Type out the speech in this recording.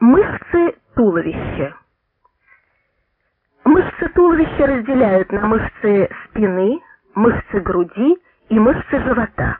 Мышцы туловища. Мышцы туловища разделяют на мышцы спины, мышцы груди и мышцы живота.